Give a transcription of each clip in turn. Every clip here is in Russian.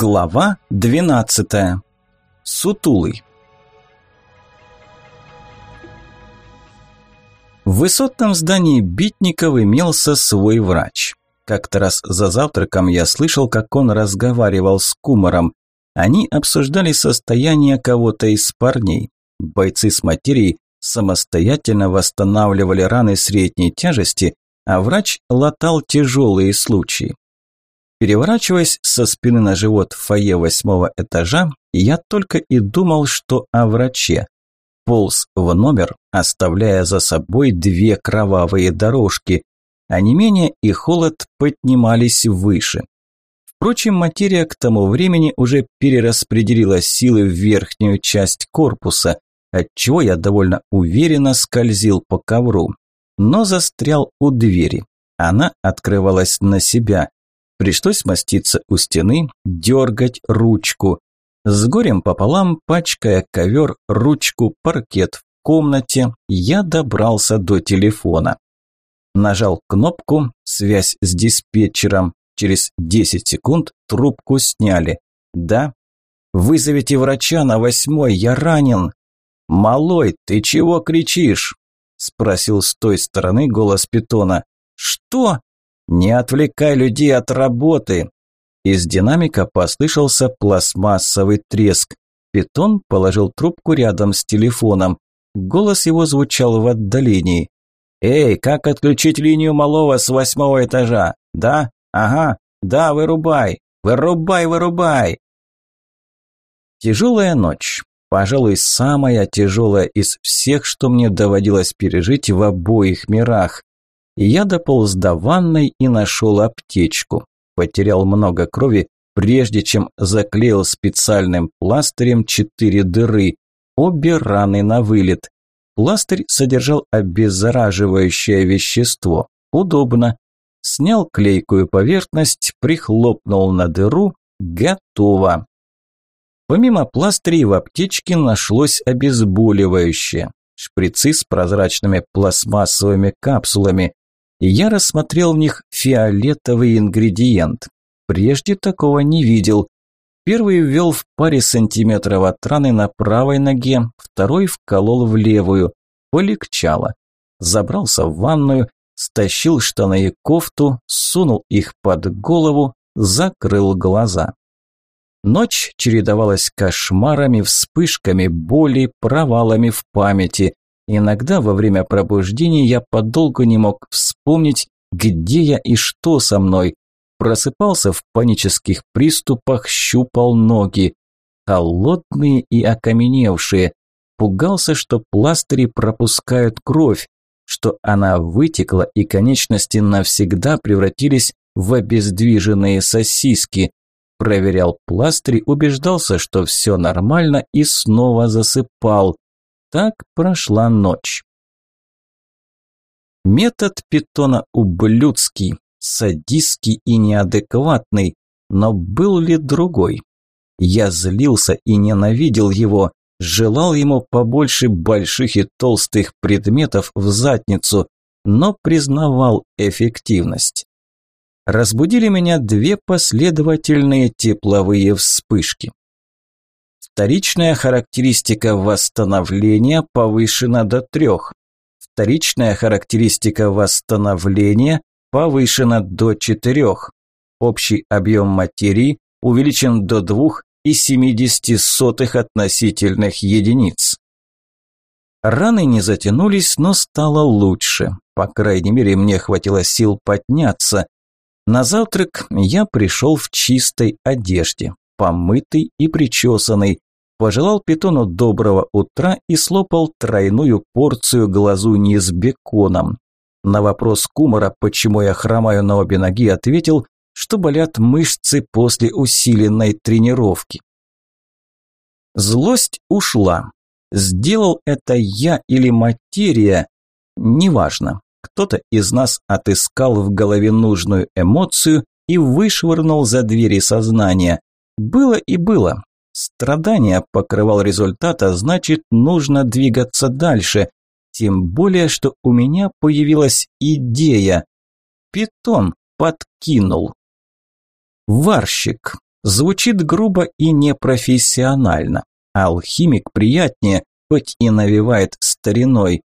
Глава 12. Сутулый. В высотном здании Битников имелся свой врач. Как-то раз за завтраком я слышал, как он разговаривал с Кумаром. Они обсуждали состояние кого-то из парней. Бойцы с материей самостоятельно восстанавливали раны средней тяжести, а врач латал тяжелые случаи. Переворачиваясь со спины на живот в фойе восьмого этажа, я только и думал, что о враче. Полз в номер, оставляя за собой две кровавые дорожки, а не менее и холод поднимались выше. Впрочем, материя к тому времени уже перераспределила силы в верхнюю часть корпуса, отчего я довольно уверенно скользил по ковру, но застрял у двери. Она открывалась на себя. Пришлось маститься у стены, дергать ручку. С горем пополам, пачкая ковер, ручку, паркет в комнате, я добрался до телефона. Нажал кнопку «Связь с диспетчером». Через 10 секунд трубку сняли. «Да?» «Вызовите врача на восьмой, я ранен!» «Малой, ты чего кричишь?» – спросил с той стороны голос питона. «Что?» «Не отвлекай людей от работы!» Из динамика послышался пластмассовый треск. Питон положил трубку рядом с телефоном. Голос его звучал в отдалении. «Эй, как отключить линию малого с восьмого этажа? Да? Ага. Да, вырубай! Вырубай, вырубай!» Тяжелая ночь. Пожалуй, самая тяжелая из всех, что мне доводилось пережить в обоих мирах. Я дополз до ванной и нашел аптечку. Потерял много крови, прежде чем заклеил специальным пластырем четыре дыры. Обе раны на вылет. Пластырь содержал обеззараживающее вещество. Удобно. Снял клейкую поверхность, прихлопнул на дыру. Готово. Помимо пластырей в аптечке нашлось обезболивающее. Шприцы с прозрачными пластмассовыми капсулами и я рассмотрел в них фиолетовый ингредиент. Прежде такого не видел. Первый ввел в паре сантиметров от раны на правой ноге, второй вколол в левую. Полегчало. Забрался в ванную, стащил штаны и кофту, сунул их под голову, закрыл глаза. Ночь чередовалась кошмарами, вспышками боли, провалами в памяти. Иногда во время пробуждения я подолгу не мог вспомнить, где я и что со мной. Просыпался в панических приступах, щупал ноги. Холодные и окаменевшие. Пугался, что пластыри пропускают кровь, что она вытекла и конечности навсегда превратились в обездвиженные сосиски. Проверял пластыри, убеждался, что все нормально и снова засыпал. Так прошла ночь. Метод питона ублюдский, садистский и неадекватный, но был ли другой? Я злился и ненавидел его, желал ему побольше больших и толстых предметов в задницу, но признавал эффективность. Разбудили меня две последовательные тепловые вспышки. Вторичная характеристика восстановления повышена до трех. Вторичная характеристика восстановления повышена до четырех. Общий объем материи увеличен до двух и 0,70 относительных единиц. Раны не затянулись, но стало лучше. По крайней мере, мне хватило сил подняться. На завтрак я пришел в чистой одежде, помытый и причесанный, пожелал питону доброго утра и слопал тройную порцию глазуни с беконом. На вопрос Кумара, почему я хромаю на обе ноги, ответил, что болят мышцы после усиленной тренировки. Злость ушла. Сделал это я или материя, неважно. Кто-то из нас отыскал в голове нужную эмоцию и вышвырнул за двери сознания. Было и было. Страдания покрывал результат, а значит, нужно двигаться дальше. Тем более, что у меня появилась идея. Питон подкинул. Варщик. Звучит грубо и непрофессионально. Алхимик приятнее, хоть и навевает стариной.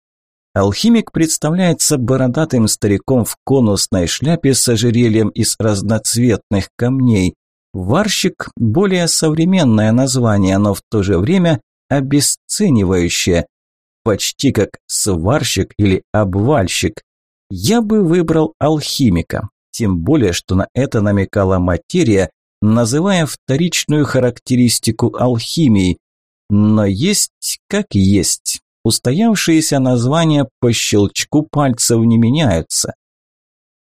Алхимик представляется бородатым стариком в конусной шляпе с ожерельем из разноцветных камней. Варщик – более современное название, но в то же время обесценивающее. Почти как сварщик или обвальщик. Я бы выбрал алхимика, тем более, что на это намекала материя, называя вторичную характеристику алхимии. Но есть как есть. Устоявшиеся названия по щелчку пальцев не меняются.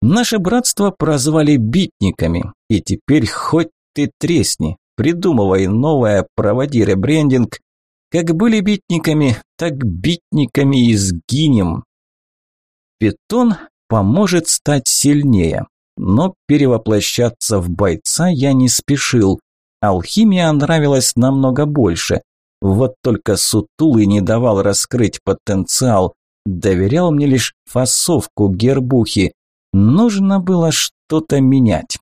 Наше братство прозвали битниками, и теперь хоть ты тресни, придумывай новое, проводи ребрендинг. Как были битниками, так битниками и сгинем. Питон поможет стать сильнее, но перевоплощаться в бойца я не спешил. Алхимия нравилась намного больше. Вот только Сутулый не давал раскрыть потенциал, доверял мне лишь фасовку гербухи. Нужно было что-то менять.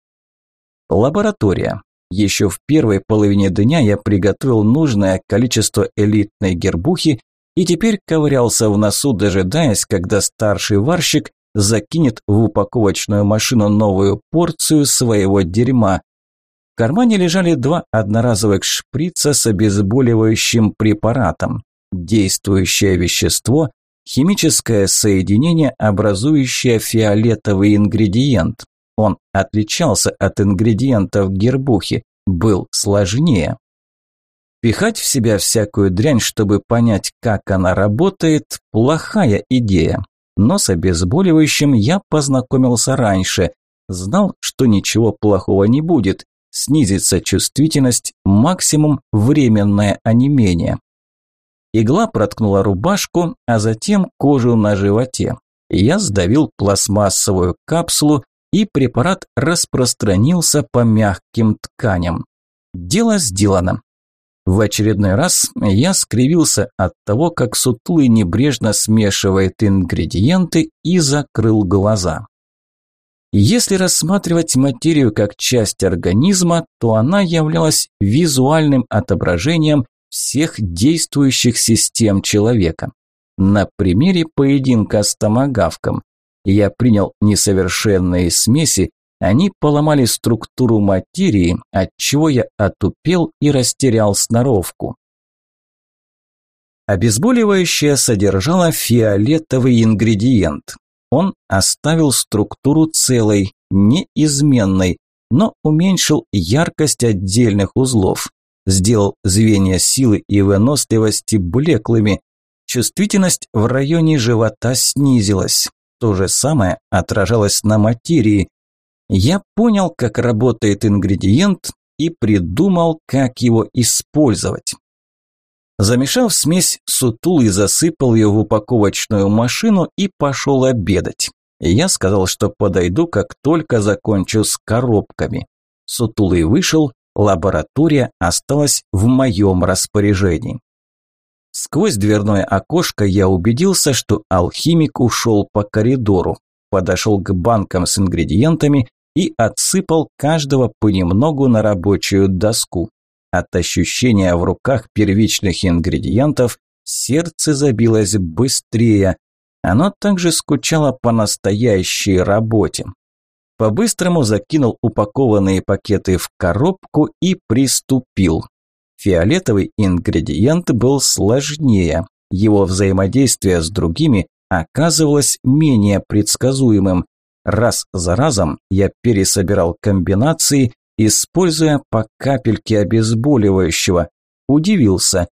Лаборатория. Еще в первой половине дня я приготовил нужное количество элитной гербухи и теперь ковырялся в носу, дожидаясь, когда старший варщик закинет в упаковочную машину новую порцию своего дерьма. В кармане лежали два одноразовых шприца с обезболивающим препаратом. Действующее вещество – химическое соединение, образующее фиолетовый ингредиент. Он отличался от ингредиентов гербухи, был сложнее. Пихать в себя всякую дрянь, чтобы понять, как она работает – плохая идея. Но с обезболивающим я познакомился раньше, знал, что ничего плохого не будет, снизится чувствительность, максимум временное онемение. Игла проткнула рубашку, а затем кожу на животе. Я сдавил пластмассовую капсулу, и препарат распространился по мягким тканям. Дело сделано. В очередной раз я скривился от того, как сутулый небрежно смешивает ингредиенты и закрыл глаза. Если рассматривать материю как часть организма, то она являлась визуальным отображением всех действующих систем человека. На примере поединка с томагавком я принял несовершенные смеси, они поломали структуру материи, отчего я отупел и растерял сноровку. Обезболивающее содержало фиолетовый ингредиент. Он оставил структуру целой, неизменной, но уменьшил яркость отдельных узлов, сделал звенья силы и выносливости блеклыми. Чувствительность в районе живота снизилась. То же самое отражалось на материи. Я понял, как работает ингредиент и придумал, как его использовать. Замешав смесь, Сутулый засыпал ее в упаковочную машину и пошел обедать. Я сказал, что подойду, как только закончу с коробками. Сутулый вышел, лаборатория осталась в моем распоряжении. Сквозь дверное окошко я убедился, что алхимик ушел по коридору, подошел к банкам с ингредиентами и отсыпал каждого понемногу на рабочую доску. От ощущения в руках первичных ингредиентов сердце забилось быстрее. Оно также скучало по настоящей работе. По-быстрому закинул упакованные пакеты в коробку и приступил. Фиолетовый ингредиент был сложнее. Его взаимодействие с другими оказывалось менее предсказуемым. Раз за разом я пересобирал комбинации используя по капельке обезболивающего. Удивился.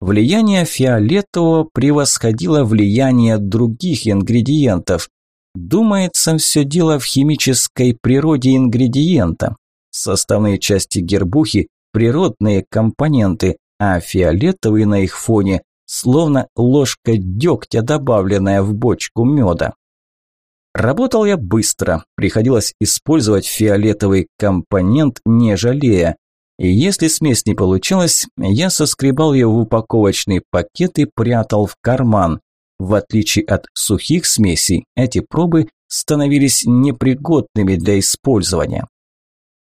Влияние фиолетового превосходило влияние других ингредиентов. Думается, все дело в химической природе ингредиента. Составные части гербухи – природные компоненты, а фиолетовый на их фоне – словно ложка дегтя, добавленная в бочку меда. Работал я быстро, приходилось использовать фиолетовый компонент, не жалея. И если смесь не получилась, я соскребал ее в упаковочный пакет и прятал в карман. В отличие от сухих смесей, эти пробы становились непригодными для использования.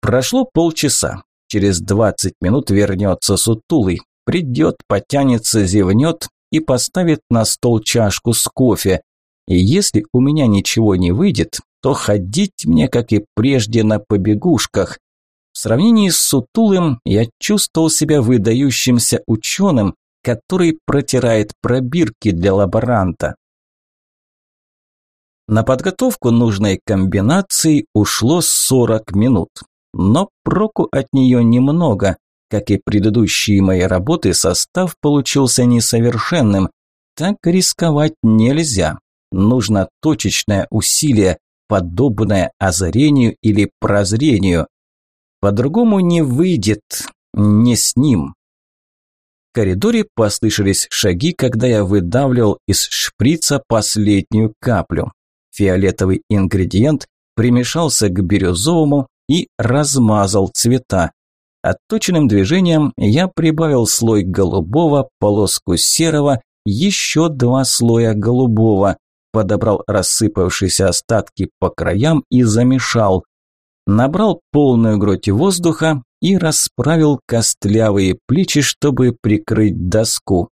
Прошло полчаса. Через 20 минут вернется сутулый, придет, потянется, зевнет и поставит на стол чашку с кофе. И если у меня ничего не выйдет, то ходить мне, как и прежде, на побегушках. В сравнении с Сутулым я чувствовал себя выдающимся ученым, который протирает пробирки для лаборанта. На подготовку нужной комбинации ушло 40 минут, но проку от нее немного. Как и предыдущие мои работы, состав получился несовершенным. Так рисковать нельзя. Нужно точечное усилие, подобное озарению или прозрению. По-другому не выйдет, не с ним. Коридоре послышались шаги, когда я выдавливал из шприца последнюю каплю. Фиолетовый ингредиент примешался к бирюзовому и размазал цвета. Отточенным движением я прибавил слой голубого, полоску серого, еще два слоя голубого, подобрал рассыпавшиеся остатки по краям и замешал. Набрал полную грудь воздуха и расправил костлявые плечи, чтобы прикрыть доску.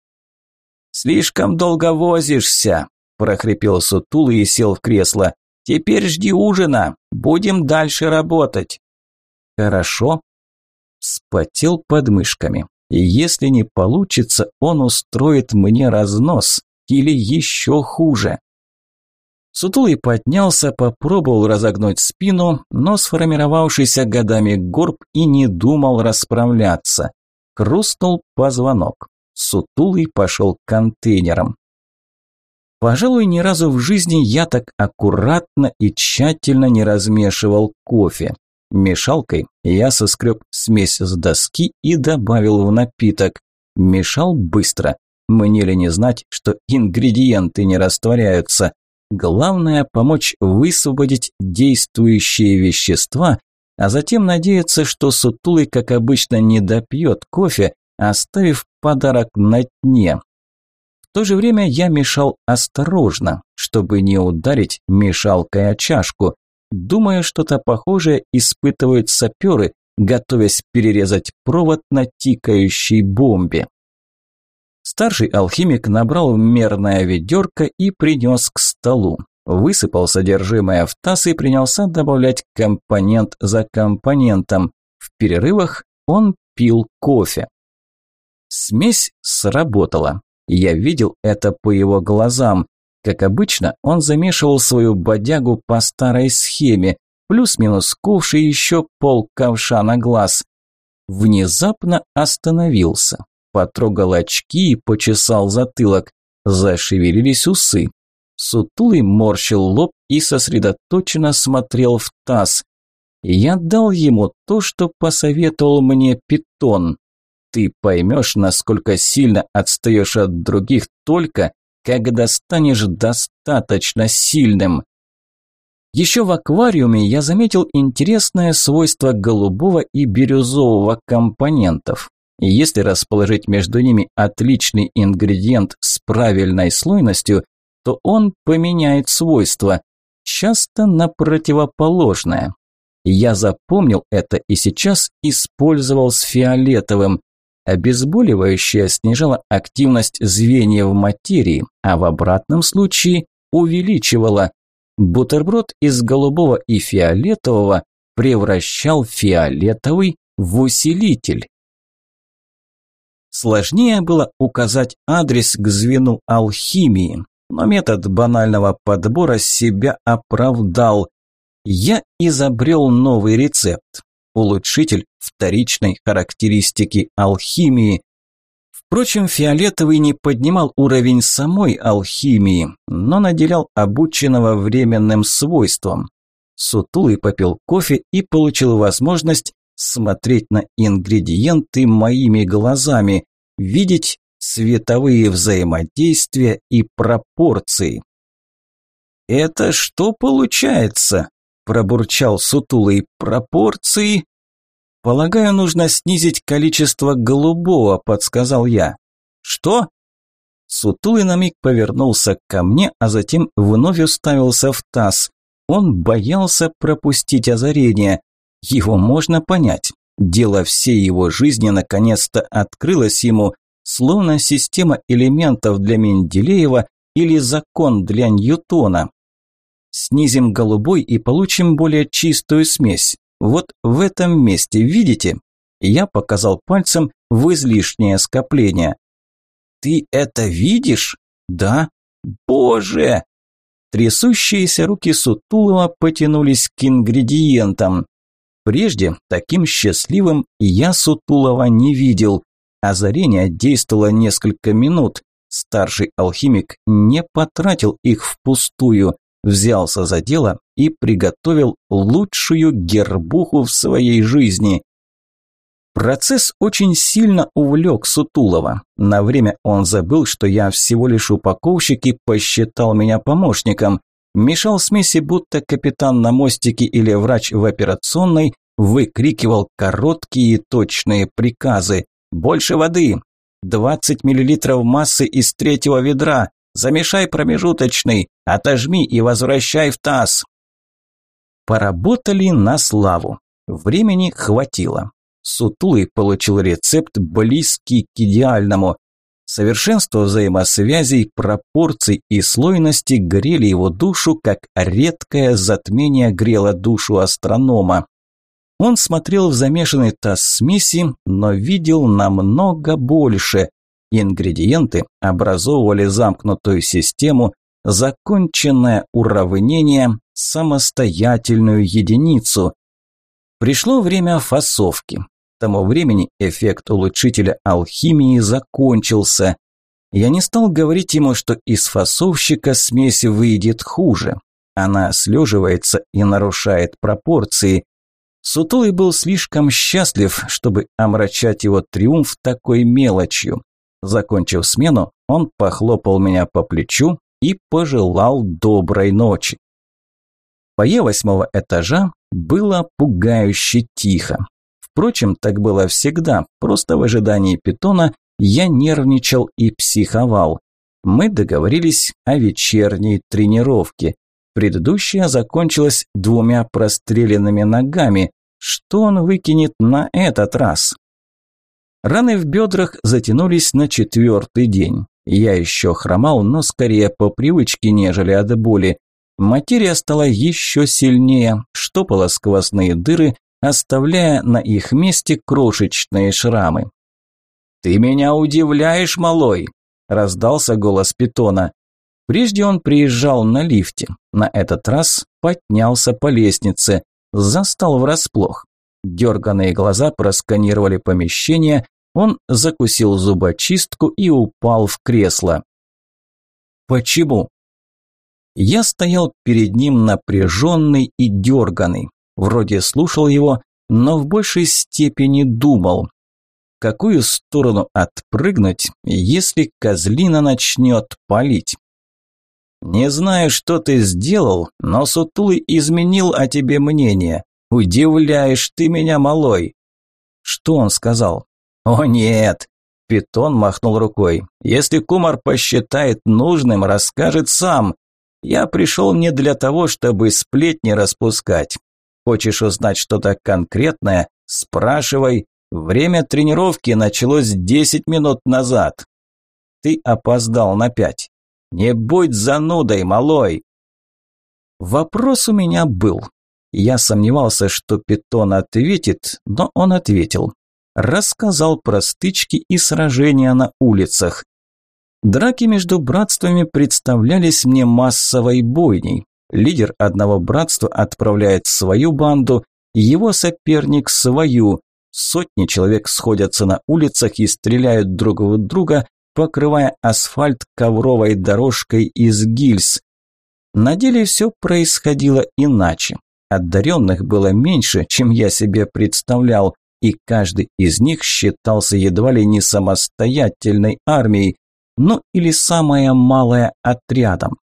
«Слишком долго возишься», – прохрипел сутулый и сел в кресло. «Теперь жди ужина, будем дальше работать». «Хорошо», вспотел подмышками. И если не получится, он устроит мне разнос. Или еще хуже. Сутулый поднялся, попробовал разогнуть спину, но сформировавшийся годами горб и не думал расправляться. Хрустнул позвонок. Сутулый пошел к контейнерам. Пожалуй, ни разу в жизни я так аккуратно и тщательно не размешивал кофе. Мешалкой я соскреб смесь с доски и добавил в напиток. Мешал быстро. Мне ли не знать, что ингредиенты не растворяются. Главное – помочь высвободить действующие вещества, а затем надеяться, что сутулый, как обычно, не допьет кофе, оставив подарок на дне. В то же время я мешал осторожно, чтобы не ударить мешалкой о чашку. Думаю, что-то похожее испытывают саперы, готовясь перерезать провод на тикающей бомбе. Старший алхимик набрал мерное ведерко и принес к столу. Высыпал содержимое в таз и принялся добавлять компонент за компонентом. В перерывах он пил кофе. Смесь сработала. Я видел это по его глазам. Как обычно, он замешивал свою бодягу по старой схеме, плюс-минус ковш еще пол ковша на глаз. Внезапно остановился, потрогал очки и почесал затылок. Зашевелились усы. Сутулый морщил лоб и сосредоточенно смотрел в таз. Я дал ему то, что посоветовал мне питон. Ты поймешь, насколько сильно отстаешь от других только, когда станешь достаточно сильным. Еще в аквариуме я заметил интересное свойство голубого и бирюзового компонентов. И если расположить между ними отличный ингредиент с правильной слойностью, то он поменяет свойства, часто на противоположное. Я запомнил это и сейчас использовал с фиолетовым. Обезболивающее снижало активность звеньев материи, а в обратном случае увеличивало. Бутерброд из голубого и фиолетового превращал фиолетовый в усилитель. Сложнее было указать адрес к звену алхимии, но метод банального подбора себя оправдал. Я изобрел новый рецепт улучшитель вторичной характеристики алхимии. Впрочем, фиолетовый не поднимал уровень самой алхимии, но наделял обученного временным свойством. Сутулый попил кофе и получил возможность смотреть на ингредиенты моими глазами, видеть цветовые взаимодействия и пропорции. «Это что получается?» пробурчал сутулый пропорции. Полагаю, нужно снизить количество голубого, подсказал я. Что? Сутулый на миг повернулся ко мне, а затем вновь уставился в таз. Он боялся пропустить озарение. Его можно понять. Дело всей его жизни наконец-то открылось ему, словно система элементов для Менделеева или закон для Ньютона. Снизим голубой и получим более чистую смесь. Вот в этом месте, видите? Я показал пальцем в излишнее скопление. Ты это видишь? Да. Боже! Трясущиеся руки Сутулова потянулись к ингредиентам. Прежде таким счастливым я Сутулова не видел. Озарение действовало несколько минут. Старший алхимик не потратил их впустую, взялся за дело и приготовил лучшую гербуху в своей жизни. Процесс очень сильно увлек Сутулова. На время он забыл, что я всего лишь упаковщик и посчитал меня помощником. Мешал смеси, будто капитан на мостике или врач в операционной выкрикивал короткие и точные приказы. «Больше воды! 20 миллилитров массы из третьего ведра! Замешай промежуточный! Отожми и возвращай в таз!» Поработали на славу. Времени хватило. Сутулый получил рецепт, близкий к идеальному. Совершенство взаимосвязей, пропорций и слойности грели его душу, как редкое затмение грело душу астронома. Он смотрел в замешанный таз смеси, но видел намного больше. Ингредиенты образовывали замкнутую систему, законченное уравнение, самостоятельную единицу. Пришло время фасовки тому времени эффект улучшителя алхимии закончился. Я не стал говорить ему, что из фасовщика смесь выйдет хуже. Она слеживается и нарушает пропорции. Сутулый был слишком счастлив, чтобы омрачать его триумф такой мелочью. Закончив смену, он похлопал меня по плечу и пожелал доброй ночи. Фойе восьмого этажа было пугающе тихо. Впрочем, так было всегда, просто в ожидании питона я нервничал и психовал. Мы договорились о вечерней тренировке. Предыдущая закончилась двумя простреленными ногами. Что он выкинет на этот раз? Раны в бедрах затянулись на четвертый день. Я еще хромал, но скорее по привычке, нежели от боли. Материя стала еще сильнее, штопала сквозные дыры, оставляя на их месте крошечные шрамы. «Ты меня удивляешь, малой!» – раздался голос питона. Прежде он приезжал на лифте, на этот раз поднялся по лестнице, застал врасплох. Дерганные глаза просканировали помещение, он закусил зубочистку и упал в кресло. «Почему?» Я стоял перед ним напряженный и дерганный. Вроде слушал его, но в большей степени думал. Какую сторону отпрыгнуть, если козлина начнет палить? «Не знаю, что ты сделал, но Сутулый изменил о тебе мнение. Удивляешь ты меня, малой». «Что он сказал?» «О нет!» Питон махнул рукой. «Если Кумар посчитает нужным, расскажет сам. Я пришел не для того, чтобы сплетни распускать. Хочешь узнать что-то конкретное? Спрашивай. Время тренировки началось 10 минут назад. Ты опоздал на пять. Не будь занудой, малой. Вопрос у меня был. Я сомневался, что Питон ответит, но он ответил. Рассказал про стычки и сражения на улицах. Драки между братствами представлялись мне массовой бойней. Лидер одного братства отправляет свою банду, его соперник свою. Сотни человек сходятся на улицах и стреляют друг в друга, покрывая асфальт ковровой дорожкой из гильз. На деле все происходило иначе. Одаренных было меньше, чем я себе представлял, и каждый из них считался едва ли не самостоятельной армией, ну или самая малая отрядом.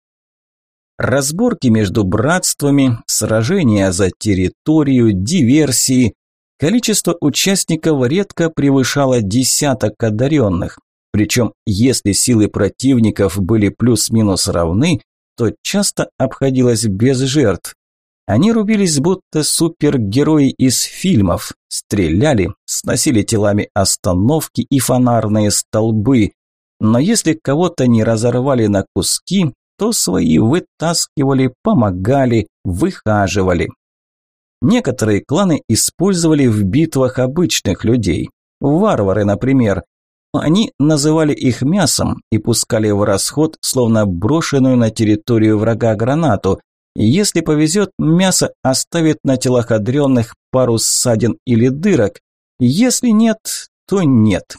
Разборки между братствами, сражения за территорию, диверсии. Количество участников редко превышало десяток одаренных. Причем, если силы противников были плюс-минус равны, то часто обходилось без жертв. Они рубились будто супергерои из фильмов, стреляли, сносили телами остановки и фонарные столбы. Но если кого-то не разорвали на куски, то свои вытаскивали, помогали, выхаживали. Некоторые кланы использовали в битвах обычных людей. Варвары, например. Они называли их мясом и пускали в расход, словно брошенную на территорию врага гранату. Если повезет, мясо оставит на телах одаренных пару ссадин или дырок. Если нет, то нет.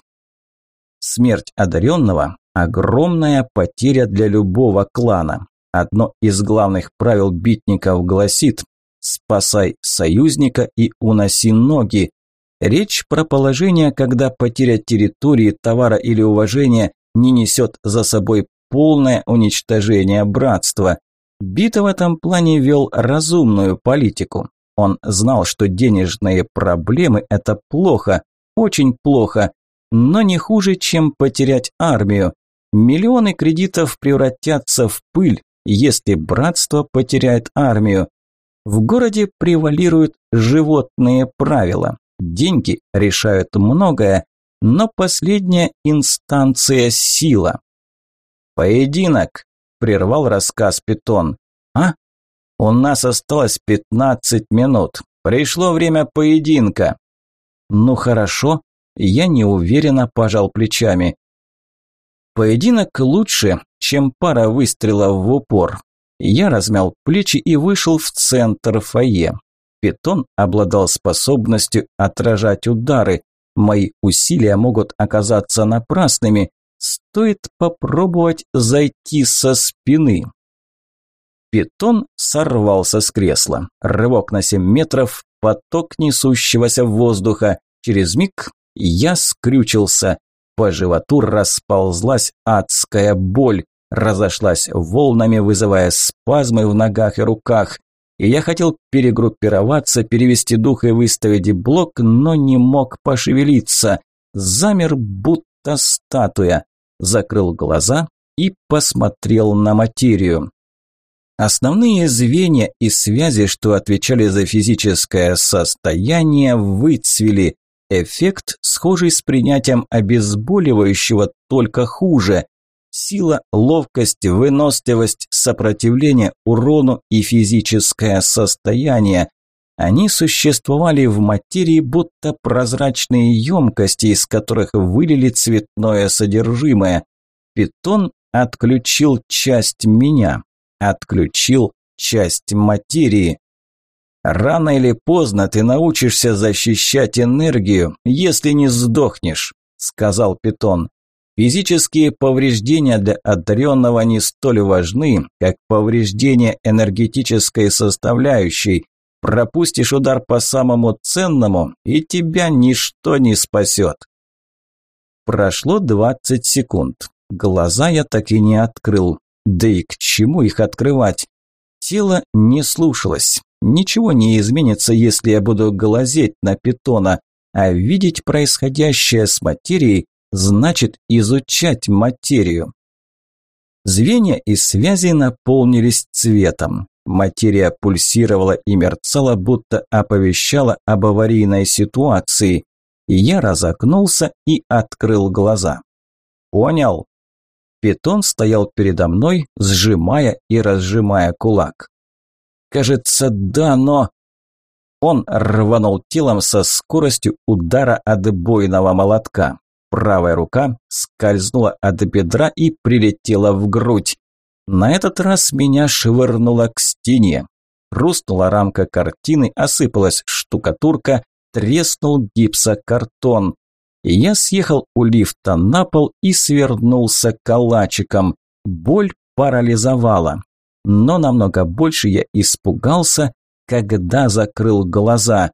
Смерть одаренного – огромная потеря для любого клана. Одно из главных правил битников гласит «спасай союзника и уноси ноги». Речь про положение, когда потеря территории, товара или уважения не несет за собой полное уничтожение братства. Бита в этом плане вел разумную политику. Он знал, что денежные проблемы – это плохо, очень плохо, но не хуже, чем потерять армию. Миллионы кредитов превратятся в пыль, если братство потеряет армию. В городе превалируют животные правила. Деньги решают многое, но последняя инстанция – сила. «Поединок!» – прервал рассказ Питон. «А? У нас осталось пятнадцать минут. Пришло время поединка». «Ну хорошо», – я неуверенно пожал плечами. Поединок лучше, чем пара выстрелов в упор. Я размял плечи и вышел в центр фойе. Питон обладал способностью отражать удары. Мои усилия могут оказаться напрасными. Стоит попробовать зайти со спины. Питон сорвался с кресла. Рывок на 7 метров, поток несущегося воздуха. Через миг я скрючился. По животу расползлась адская боль, разошлась волнами, вызывая спазмы в ногах и руках. И я хотел перегруппироваться, перевести дух и выставить блок, но не мог пошевелиться. Замер, будто статуя. Закрыл глаза и посмотрел на материю. Основные звенья и связи, что отвечали за физическое состояние, выцвели. Эффект, схожий с принятием обезболивающего, только хуже. Сила, ловкость, выносливость, сопротивление урону и физическое состояние. Они существовали в материи, будто прозрачные емкости, из которых вылили цветное содержимое. Питон отключил часть меня, отключил часть материи. Рано или поздно ты научишься защищать энергию, если не сдохнешь, сказал Питон. Физические повреждения для одаренного не столь важны, как повреждения энергетической составляющей. Пропустишь удар по самому ценному, и тебя ничто не спасет. Прошло 20 секунд. Глаза я так и не открыл. Да и к чему их открывать? Тело не слушалось. Ничего не изменится, если я буду глазеть на питона, а видеть происходящее с материей значит изучать материю. Звенья и связи наполнились цветом. Материя пульсировала и мерцала, будто оповещала об аварийной ситуации. Я разокнулся и открыл глаза. «Понял?» Питон стоял передо мной, сжимая и разжимая кулак. Кажется, да, но... Он рванул телом со скоростью удара отбойного молотка. Правая рука скользнула от бедра и прилетела в грудь. На этот раз меня швырнуло к стене. Хрустнула рамка картины, осыпалась штукатурка, треснул гипсокартон. Я съехал у лифта на пол и свернулся калачиком. Боль парализовала но намного больше я испугался, когда закрыл глаза.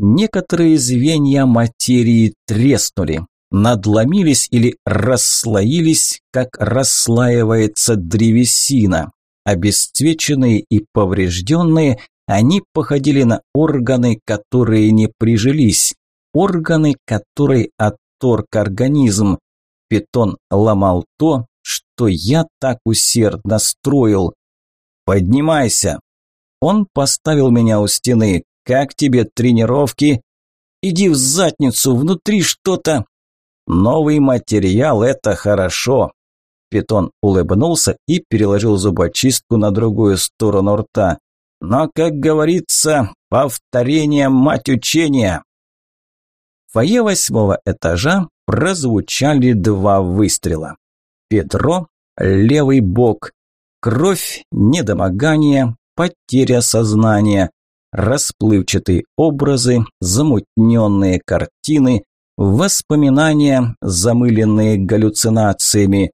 Некоторые звенья материи треснули, надломились или расслоились, как расслаивается древесина. Обесцвеченные и поврежденные, они походили на органы, которые не прижились, органы, которые отторг организм. Питон ломал то, что я так усердно строил. «Поднимайся!» Он поставил меня у стены. «Как тебе тренировки?» «Иди в задницу, внутри что-то...» «Новый материал – это хорошо!» Питон улыбнулся и переложил зубочистку на другую сторону рта. «Но, как говорится, повторение – мать учения!» В фойе восьмого этажа прозвучали два выстрела. Петро, левый бок, кровь, недомогание, потеря сознания, расплывчатые образы, замутненные картины, воспоминания, замыленные галлюцинациями,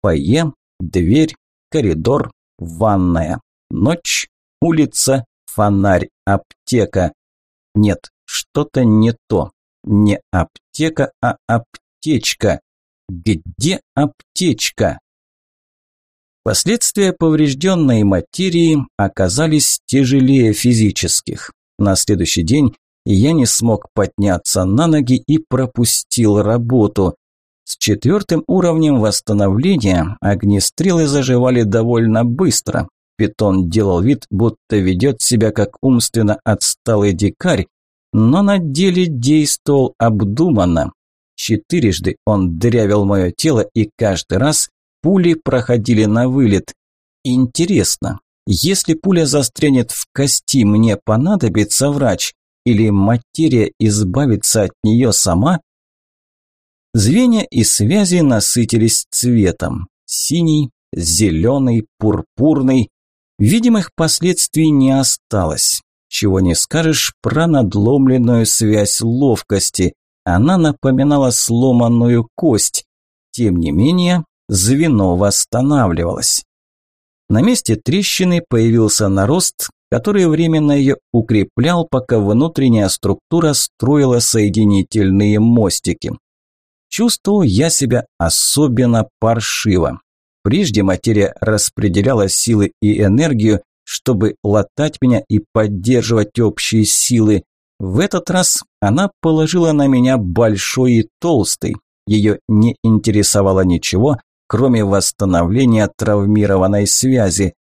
фойе, дверь, коридор, ванная, ночь, улица, фонарь, аптека. Нет, что-то не то. Не аптека, а аптечка. Где аптечка? Последствия поврежденной материи оказались тяжелее физических. На следующий день я не смог подняться на ноги и пропустил работу. С четвертым уровнем восстановления огнестрелы заживали довольно быстро. Питон делал вид, будто ведет себя как умственно отсталый дикарь, но на деле действовал обдуманно. Четырежды он дырявил мое тело, и каждый раз пули проходили на вылет. Интересно, если пуля застрянет в кости, мне понадобится врач? Или материя избавится от нее сама? Звенья и связи насытились цветом. Синий, зеленый, пурпурный. Видимых последствий не осталось. Чего не скажешь про надломленную связь ловкости. Она напоминала сломанную кость. Тем не менее, звено восстанавливалось. На месте трещины появился нарост, который временно ее укреплял, пока внутренняя структура строила соединительные мостики. Чувствовал я себя особенно паршиво. Прежде материя распределяла силы и энергию, чтобы латать меня и поддерживать общие силы. В этот раз она положила на меня большой и толстый. Ее не интересовало ничего, кроме восстановления травмированной связи.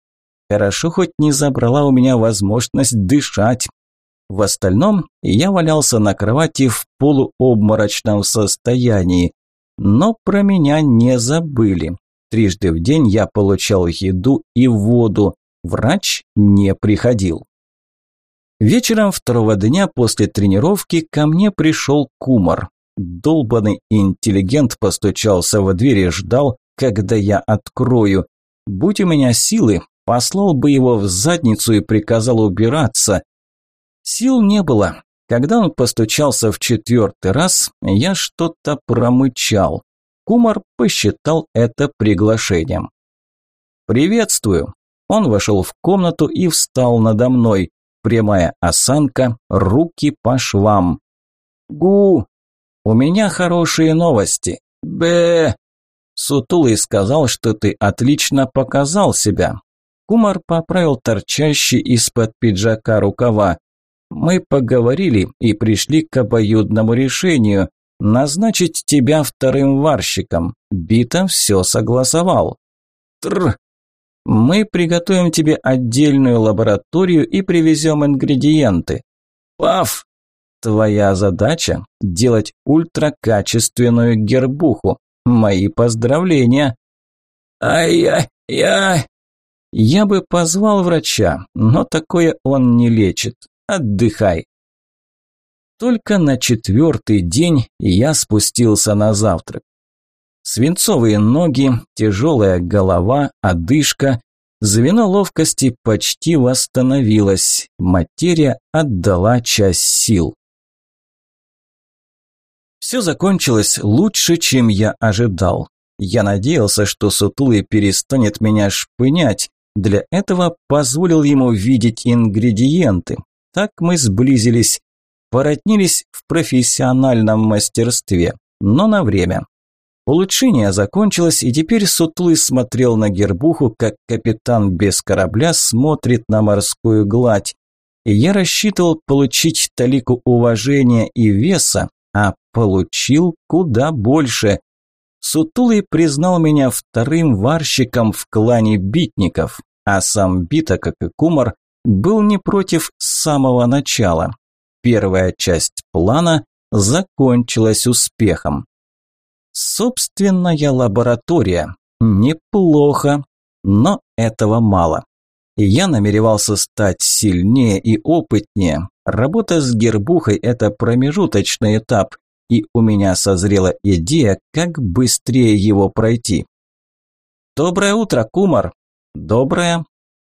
Хорошо хоть не забрала у меня возможность дышать. В остальном я валялся на кровати в полуобморочном состоянии. Но про меня не забыли. Трижды в день я получал еду и воду. Врач не приходил. Вечером второго дня после тренировки ко мне пришел кумар. Долбанный интеллигент постучался в дверь и ждал, когда я открою. Будь у меня силы, послал бы его в задницу и приказал убираться. Сил не было. Когда он постучался в четвертый раз, я что-то промычал. Кумар посчитал это приглашением. «Приветствую!» Он вошел в комнату и встал надо мной. Прямая осанка, руки по швам. «Гу! У меня хорошие новости! Б. Сутулый сказал, что ты отлично показал себя. Кумар поправил торчащий из-под пиджака рукава. Мы поговорили и пришли к обоюдному решению назначить тебя вторым варщиком. Бита все согласовал. Тр. Мы приготовим тебе отдельную лабораторию и привезем ингредиенты. Паф. Твоя задача – делать ультракачественную гербуху. Мои поздравления. Ай-яй-яй. Я бы позвал врача, но такое он не лечит. Отдыхай. Только на четвертый день я спустился на завтрак. Свинцовые ноги, тяжелая голова, одышка. Звено ловкости почти восстановилось. Материя отдала часть сил. Все закончилось лучше, чем я ожидал. Я надеялся, что Сутулый перестанет меня шпынять. Для этого позволил ему видеть ингредиенты. Так мы сблизились, породнились в профессиональном мастерстве, но на время. Улучшение закончилось, и теперь Сутулый смотрел на гербуху, как капитан без корабля смотрит на морскую гладь. И я рассчитывал получить талику уважения и веса, а получил куда больше. Сутулый признал меня вторым варщиком в клане битников, а сам Бита, как и Кумар, был не против с самого начала. Первая часть плана закончилась успехом. Собственная лаборатория. Неплохо, но этого мало. Я намеревался стать сильнее и опытнее. Работа с гербухой – это промежуточный этап, и у меня созрела идея, как быстрее его пройти. «Доброе утро, Кумар!» «Доброе!»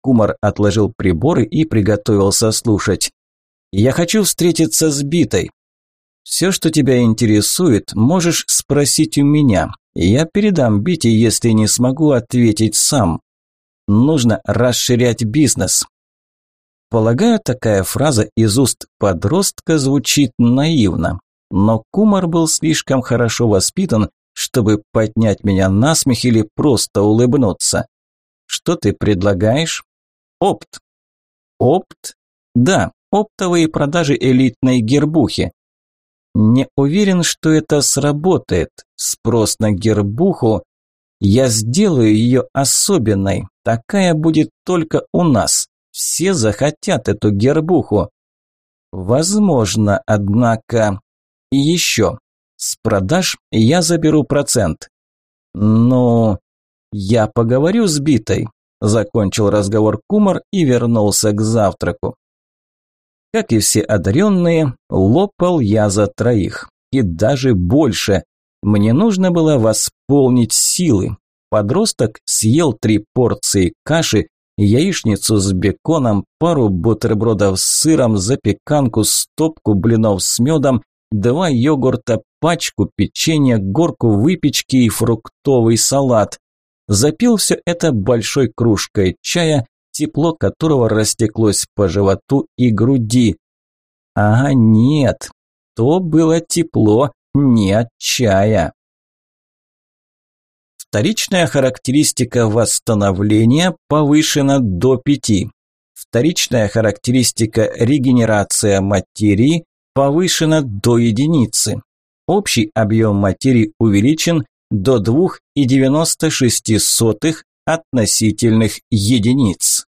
Кумар отложил приборы и приготовился слушать. «Я хочу встретиться с Битой. Все, что тебя интересует, можешь спросить у меня. Я передам Бите, если не смогу ответить сам. Нужно расширять бизнес. Полагаю, такая фраза из уст подростка звучит наивно. Но Кумар был слишком хорошо воспитан, чтобы поднять меня на смех или просто улыбнуться. Что ты предлагаешь? Опт. Опт? Да, оптовые продажи элитной гербухи. Не уверен, что это сработает. Спрос на гербуху. Я сделаю ее особенной. Такая будет только у нас. Все захотят эту гербуху. Возможно, однако... И еще. С продаж я заберу процент. Ну, я поговорю с Битой. Закончил разговор Кумар и вернулся к завтраку. Как и все одаренные, лопал я за троих. И даже больше. Мне нужно было восполнить силы. Подросток съел три порции каши, яичницу с беконом, пару бутербродов с сыром, запеканку, стопку блинов с медом, два йогурта, пачку печенья, горку выпечки и фруктовый салат. Запил все это большой кружкой чая тепло которого растеклось по животу и груди. А нет, то было тепло не от чая. Вторичная характеристика восстановления повышена до 5. Вторичная характеристика регенерация материи повышена до единицы. Общий объем материи увеличен до 2,96 относительных единиц.